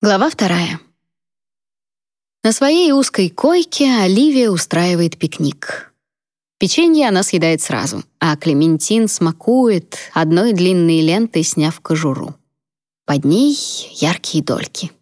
Глава вторая. На своей узкой койке Оливия устраивает пикник. Печенье она съедает сразу, а Клементин смакует, одной длинной лентой сняв кожуру. Под ней яркие дольки.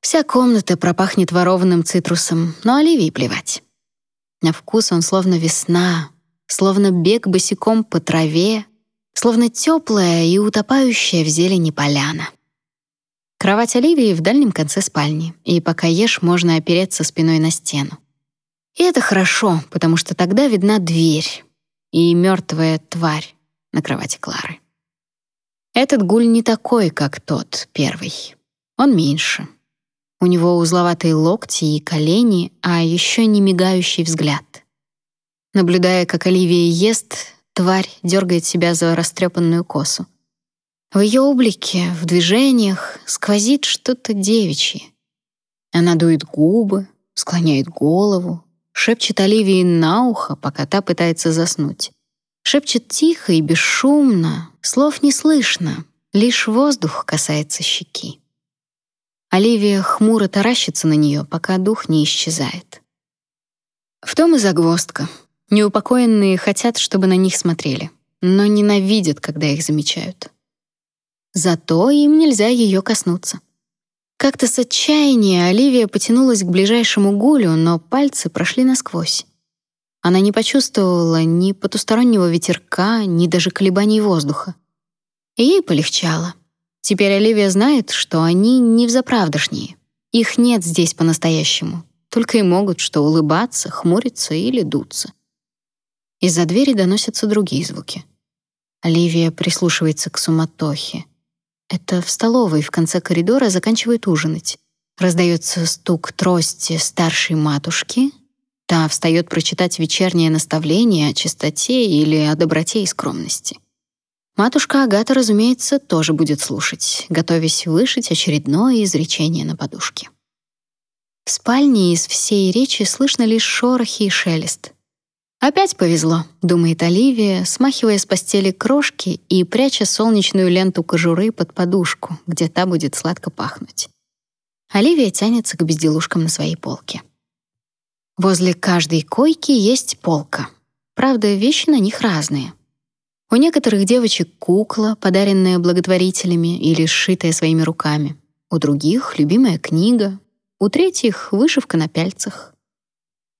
Вся комната пропахнет ворованным цитрусом, но Оливии плевать. На вкус он словно весна, словно бег босиком по траве, словно теплая и утопающая в зелени поляна. Кровать Оливии в дальнем конце спальни, и пока ешь, можно опереться спиной на стену. И это хорошо, потому что тогда видна дверь и мертвая тварь на кровати Клары. Этот гуль не такой, как тот первый. Он меньше. У него узловатые локти и колени, а еще не мигающий взгляд. Наблюдая, как Оливия ест, тварь дергает себя за растрепанную косу. В ее облике, в движениях сквозит что-то девичье. Она дует губы, склоняет голову, шепчет Оливии на ухо, пока та пытается заснуть. Шепчет тихо и бесшумно, слов не слышно, лишь воздух касается щеки. Оливия хмуро таращится на нее, пока дух не исчезает. В том и загвоздка. Неупокоенные хотят, чтобы на них смотрели, но ненавидят, когда их замечают. Зато им нельзя ее коснуться. Как-то с отчаяния Оливия потянулась к ближайшему гулю, но пальцы прошли насквозь. Она не почувствовала ни потустороннего ветерка, ни даже колебаний воздуха. И ей полегчало. Теперь Оливия знает, что они не взаправдошние. Их нет здесь по-настоящему. Только и могут что улыбаться, хмуриться или дуться. Из-за двери доносятся другие звуки. Оливия прислушивается к суматохе. Это в столовой в конце коридора заканчивают ужинать. Раздается стук трости старшей матушки. Та встает прочитать вечернее наставление о чистоте или о доброте и скромности. Матушка Агата, разумеется, тоже будет слушать, готовясь вышить очередное изречение на подушке. В спальне из всей речи слышно лишь шорохи и шелест. Опять повезло, думает Оливия, смахивая с постели крошки и пряча солнечную ленту кожуры под подушку, где та будет сладко пахнуть. Оливия тянется к безделушкам на своей полке. Возле каждой койки есть полка. Правда, вещи на них разные. У некоторых девочек кукла, подаренная благотворителями или сшитая своими руками. У других — любимая книга. У третьих — вышивка на пяльцах.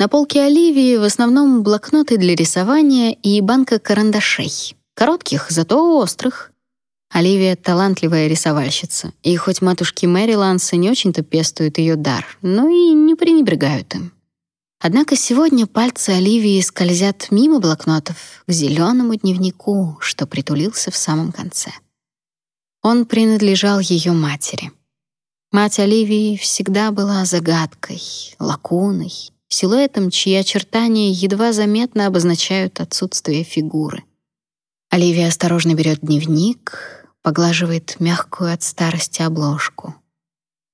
На полке Оливии в основном блокноты для рисования и банка карандашей. Коротких, зато острых. Оливия — талантливая рисовальщица, и хоть матушки Мэри Ланса не очень-то пестуют ее дар, но и не пренебрегают им. Однако сегодня пальцы Оливии скользят мимо блокнотов к зеленому дневнику, что притулился в самом конце. Он принадлежал ее матери. Мать Оливии всегда была загадкой, лакуной, силуэтом, чьи очертания едва заметно обозначают отсутствие фигуры. Оливия осторожно берет дневник, поглаживает мягкую от старости обложку.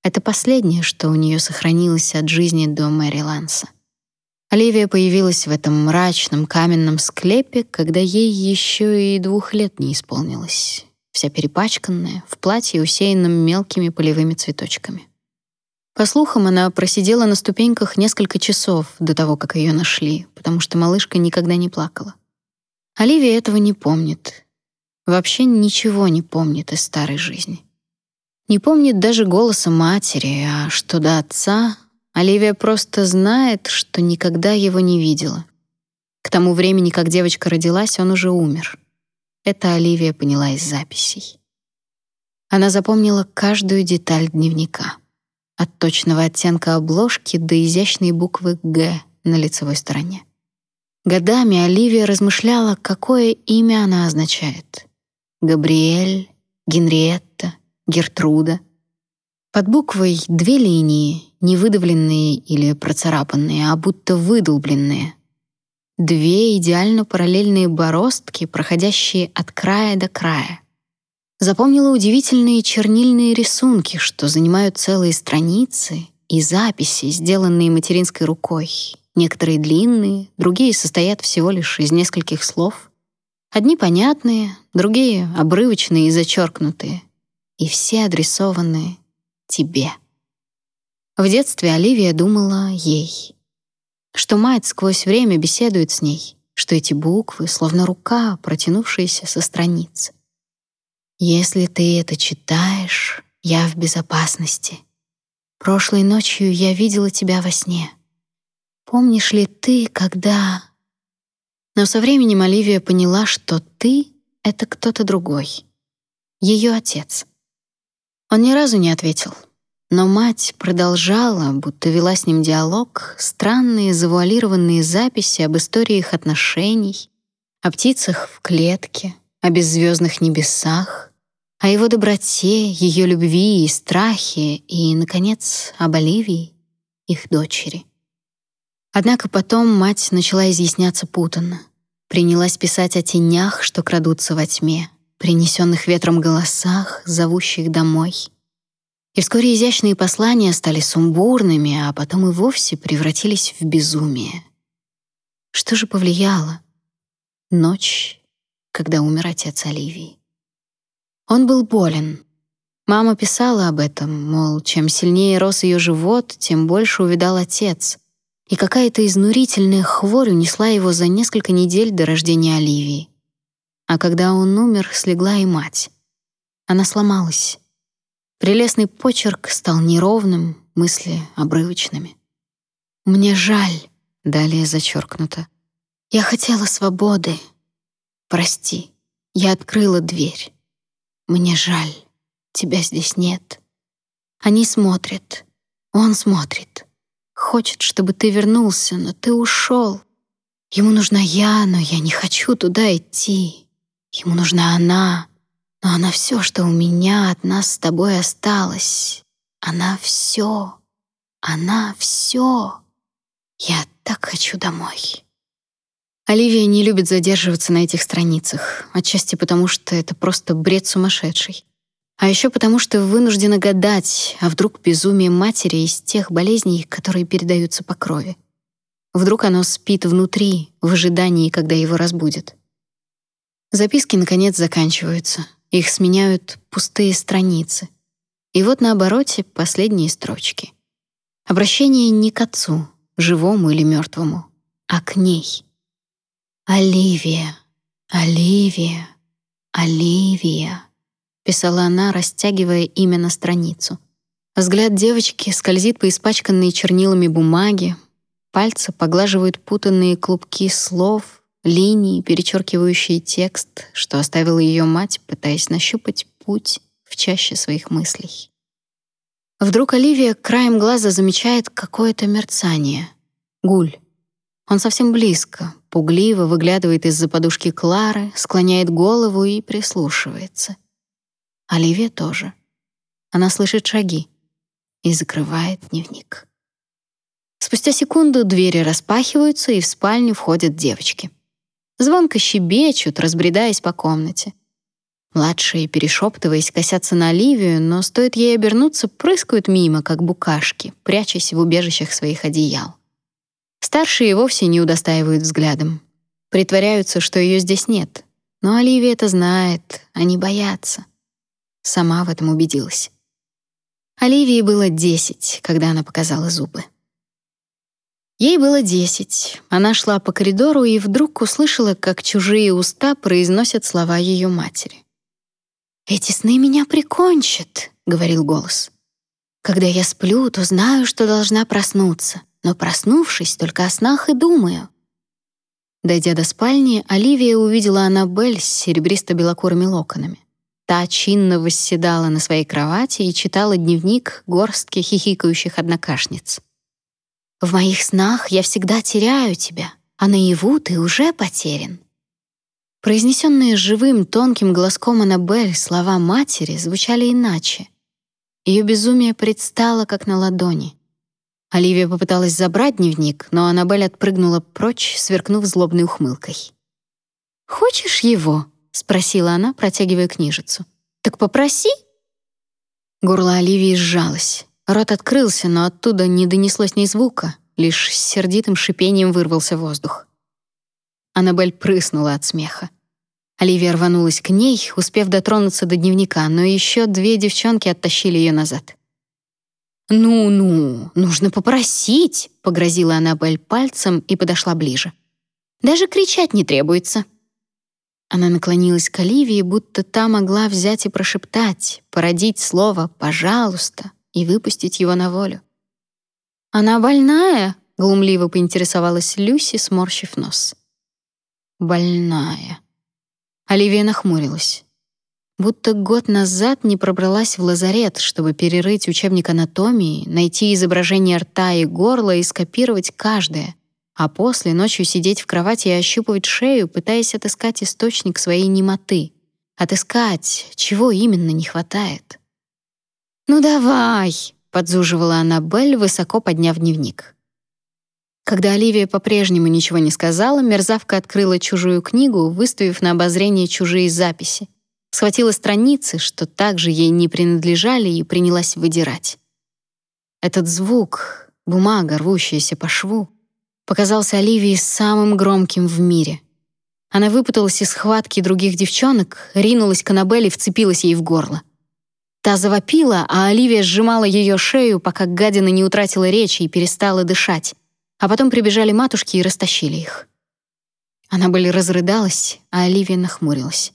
Это последнее, что у нее сохранилось от жизни до Мэри Ланса. Оливия появилась в этом мрачном каменном склепе, когда ей еще и двух лет не исполнилось, вся перепачканная, в платье, усеянном мелкими полевыми цветочками. По слухам, она просидела на ступеньках несколько часов до того, как ее нашли, потому что малышка никогда не плакала. Оливия этого не помнит. Вообще ничего не помнит из старой жизни. Не помнит даже голоса матери, а что до отца, Оливия просто знает, что никогда его не видела. К тому времени, как девочка родилась, он уже умер. Это Оливия поняла из записей. Она запомнила каждую деталь дневника — от точного оттенка обложки до изящной буквы «Г» на лицевой стороне. Годами Оливия размышляла, какое имя она означает. Габриэль, Генриетта, Гертруда. Под буквой две линии, не выдавленные или процарапанные, а будто выдолбленные. Две идеально параллельные бороздки, проходящие от края до края. Запомнила удивительные чернильные рисунки, что занимают целые страницы, и записи, сделанные материнской рукой. Некоторые длинные, другие состоят всего лишь из нескольких слов. Одни понятные, другие обрывочные и зачеркнутые. И все адресованные тебе. В детстве Оливия думала ей, что мать сквозь время беседует с ней, что эти буквы словно рука, протянувшаяся со страниц. Если ты это читаешь, я в безопасности. Прошлой ночью я видела тебя во сне. Помнишь ли ты, когда Но со временем Оливия поняла, что ты это кто-то другой. ее отец. Он ни разу не ответил. Но мать продолжала, будто вела с ним диалог, странные завуалированные записи об истории их отношений, о птицах в клетке, о беззвездных небесах, о его доброте, ее любви и страхе и, наконец, об Оливии, их дочери. Однако потом мать начала изъясняться путанно. Принялась писать о тенях, что крадутся во тьме, принесенных ветром голосах, зовущих домой — и вскоре изящные послания стали сумбурными, а потом и вовсе превратились в безумие. Что же повлияло? Ночь, когда умер отец Оливии. Он был болен. Мама писала об этом, мол, чем сильнее рос ее живот, тем больше увидал отец. И какая-то изнурительная хворь унесла его за несколько недель до рождения Оливии. А когда он умер, слегла и мать. Она сломалась. Прелестный почерк стал неровным, мысли обрывочными. «Мне жаль», — далее зачеркнуто. «Я хотела свободы. Прости, я открыла дверь. Мне жаль, тебя здесь нет. Они смотрят, он смотрит. Хочет, чтобы ты вернулся, но ты ушел. Ему нужна я, но я не хочу туда идти. Ему нужна она, но она все, что у меня от нас с тобой осталось. Она все. Она все. Я так хочу домой. Оливия не любит задерживаться на этих страницах, отчасти потому, что это просто бред сумасшедший. А еще потому, что вынуждена гадать, а вдруг безумие матери из тех болезней, которые передаются по крови. Вдруг оно спит внутри, в ожидании, когда его разбудят. Записки, наконец, заканчиваются. Их сменяют пустые страницы. И вот на обороте последние строчки. Обращение не к отцу, живому или мертвому, а к ней. «Оливия, Оливия, Оливия», — писала она, растягивая имя на страницу. Взгляд девочки скользит по испачканной чернилами бумаге, пальцы поглаживают путанные клубки слов, линии, перечеркивающие текст, что оставила ее мать, пытаясь нащупать путь в чаще своих мыслей. Вдруг Оливия краем глаза замечает какое-то мерцание. Гуль. Он совсем близко, пугливо выглядывает из-за подушки Клары, склоняет голову и прислушивается. Оливия тоже. Она слышит шаги и закрывает дневник. Спустя секунду двери распахиваются, и в спальню входят девочки звонко щебечут, разбредаясь по комнате. Младшие, перешептываясь, косятся на Оливию, но стоит ей обернуться, прыскают мимо, как букашки, прячась в убежищах своих одеял. Старшие вовсе не удостаивают взглядом. Притворяются, что ее здесь нет. Но Оливия это знает, они боятся. Сама в этом убедилась. Оливии было десять, когда она показала зубы. Ей было десять. Она шла по коридору и вдруг услышала, как чужие уста произносят слова ее матери. «Эти сны меня прикончат», — говорил голос. «Когда я сплю, то знаю, что должна проснуться, но, проснувшись, только о снах и думаю». Дойдя до спальни, Оливия увидела Аннабель с серебристо-белокурыми локонами. Та чинно восседала на своей кровати и читала дневник горстки хихикающих однокашниц. В моих снах я всегда теряю тебя, а наяву ты уже потерян. Произнесенные живым, тонким голоском Аннабель слова матери звучали иначе. Ее безумие предстало как на ладони. Оливия попыталась забрать дневник, но Аннабель отпрыгнула прочь, сверкнув злобной ухмылкой. «Хочешь его?» — спросила она, протягивая книжицу. «Так попроси». Горло Оливии сжалось. Рот открылся, но оттуда не донеслось ни звука, лишь с сердитым шипением вырвался воздух. Аннабель прыснула от смеха. Оливия рванулась к ней, успев дотронуться до дневника, но еще две девчонки оттащили ее назад. «Ну-ну, нужно попросить», — погрозила Аннабель пальцем и подошла ближе. «Даже кричать не требуется». Она наклонилась к Оливии, будто та могла взять и прошептать, породить слово «пожалуйста» и выпустить его на волю. «Она больная?» — глумливо поинтересовалась Люси, сморщив нос. «Больная». Оливия нахмурилась. Будто год назад не пробралась в лазарет, чтобы перерыть учебник анатомии, найти изображение рта и горла и скопировать каждое, а после ночью сидеть в кровати и ощупывать шею, пытаясь отыскать источник своей немоты. Отыскать, чего именно не хватает. «Ну давай!» — подзуживала Аннабель, высоко подняв дневник. Когда Оливия по-прежнему ничего не сказала, мерзавка открыла чужую книгу, выставив на обозрение чужие записи схватила страницы, что также ей не принадлежали, и принялась выдирать. Этот звук, бумага, рвущаяся по шву, показался Оливии самым громким в мире. Она выпуталась из схватки других девчонок, ринулась к Аннабелле и вцепилась ей в горло. Та завопила, а Оливия сжимала ее шею, пока гадина не утратила речи и перестала дышать. А потом прибежали матушки и растащили их. Аннабель разрыдалась, а Оливия нахмурилась.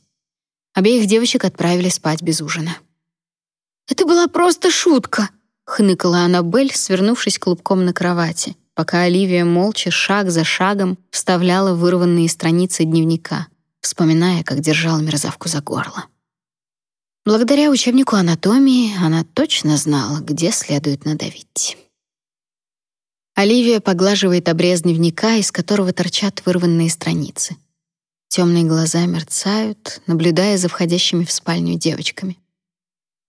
Обеих девочек отправили спать без ужина. «Это была просто шутка», — хныкала Аннабель, свернувшись клубком на кровати, пока Оливия молча, шаг за шагом, вставляла вырванные страницы дневника, вспоминая, как держала мерзавку за горло. Благодаря учебнику анатомии она точно знала, где следует надавить. Оливия поглаживает обрез дневника, из которого торчат вырванные страницы. Темные глаза мерцают, наблюдая за входящими в спальню девочками.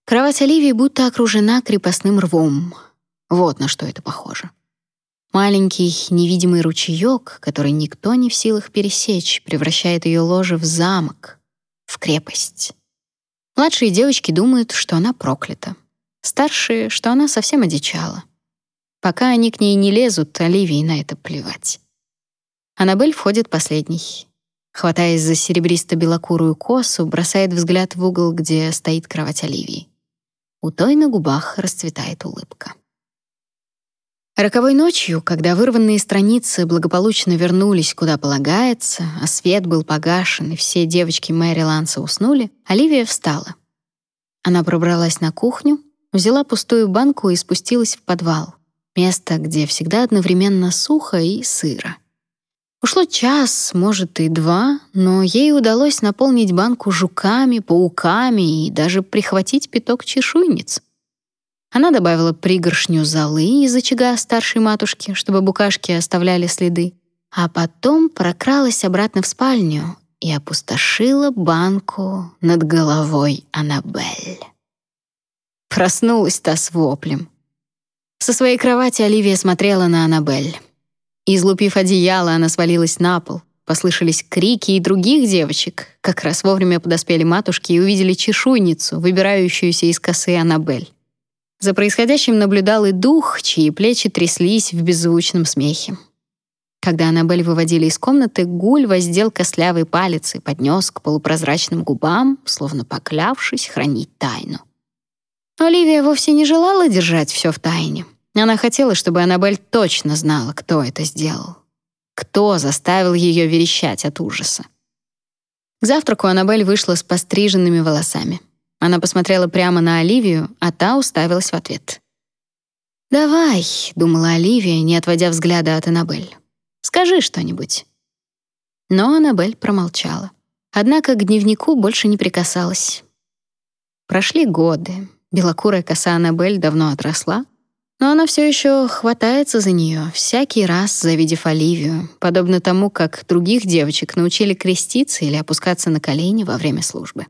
Кровать Оливии будто окружена крепостным рвом. Вот на что это похоже. Маленький невидимый ручеек, который никто не в силах пересечь, превращает ее ложе в замок, в крепость. Младшие девочки думают, что она проклята. Старшие, что она совсем одичала. Пока они к ней не лезут, Оливии на это плевать. Аннабель входит последней. Хватаясь за серебристо-белокурую косу, бросает взгляд в угол, где стоит кровать Оливии. У той на губах расцветает улыбка. Роковой ночью, когда вырванные страницы благополучно вернулись куда полагается, а свет был погашен и все девочки Мэри Ланса уснули, Оливия встала. Она пробралась на кухню, взяла пустую банку и спустилась в подвал, место, где всегда одновременно сухо и сыро. Ушло час, может, и два, но ей удалось наполнить банку жуками, пауками и даже прихватить пяток чешуйниц. Она добавила пригоршню золы из очага старшей матушки, чтобы букашки оставляли следы, а потом прокралась обратно в спальню и опустошила банку над головой Аннабель. Проснулась та с воплем. Со своей кровати Оливия смотрела на Аннабель. Излупив одеяло, она свалилась на пол. Послышались крики и других девочек. Как раз вовремя подоспели матушки и увидели чешуйницу, выбирающуюся из косы Аннабель. За происходящим наблюдал и дух, чьи плечи тряслись в беззвучном смехе. Когда Аннабель выводили из комнаты, Гуль воздел костлявый палец и поднес к полупрозрачным губам, словно поклявшись хранить тайну. Оливия вовсе не желала держать все в тайне. Она хотела, чтобы Аннабель точно знала, кто это сделал. Кто заставил ее верещать от ужаса. К завтраку Аннабель вышла с постриженными волосами. Она посмотрела прямо на Оливию, а та уставилась в ответ. «Давай», — думала Оливия, не отводя взгляда от Аннабель. «Скажи что-нибудь». Но Аннабель промолчала. Однако к дневнику больше не прикасалась. Прошли годы. Белокурая коса Аннабель давно отросла, но она все еще хватается за нее, всякий раз завидев Оливию, подобно тому, как других девочек научили креститься или опускаться на колени во время службы.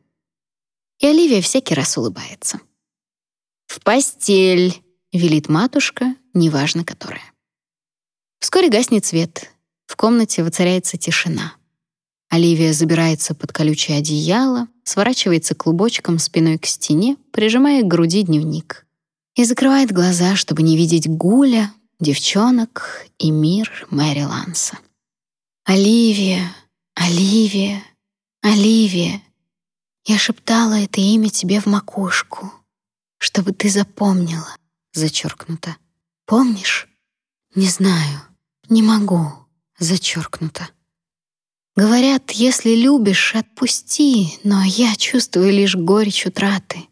И Оливия всякий раз улыбается. «В постель!» — велит матушка, неважно которая. Вскоре гаснет свет. В комнате воцаряется тишина. Оливия забирается под колючее одеяло, сворачивается клубочком спиной к стене, прижимая к груди дневник и закрывает глаза, чтобы не видеть Гуля, девчонок и мир Мэри Ланса. «Оливия, Оливия, Оливия!» Я шептала это имя тебе в макушку, чтобы ты запомнила, зачеркнуто. Помнишь? Не знаю, не могу, зачеркнуто. Говорят, если любишь, отпусти, но я чувствую лишь горечь утраты.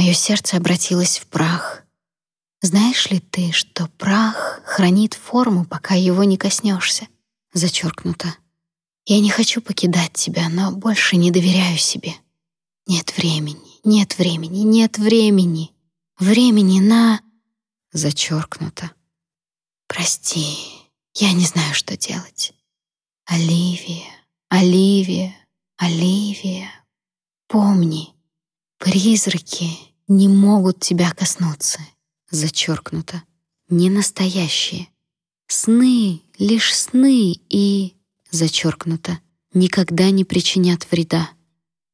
Мое сердце обратилось в прах. Знаешь ли ты, что прах хранит форму, пока его не коснешься? Зачеркнуто. Я не хочу покидать тебя, но больше не доверяю себе. Нет времени, нет времени, нет времени. Времени на... Зачеркнуто. Прости, я не знаю, что делать. Оливия, Оливия, Оливия, помни, призраки не могут тебя коснуться. Зачеркнуто. Не настоящие. Сны — лишь сны и... Зачеркнуто. Никогда не причинят вреда.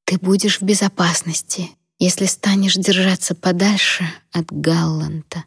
Ты будешь в безопасности, если станешь держаться подальше от Галланта.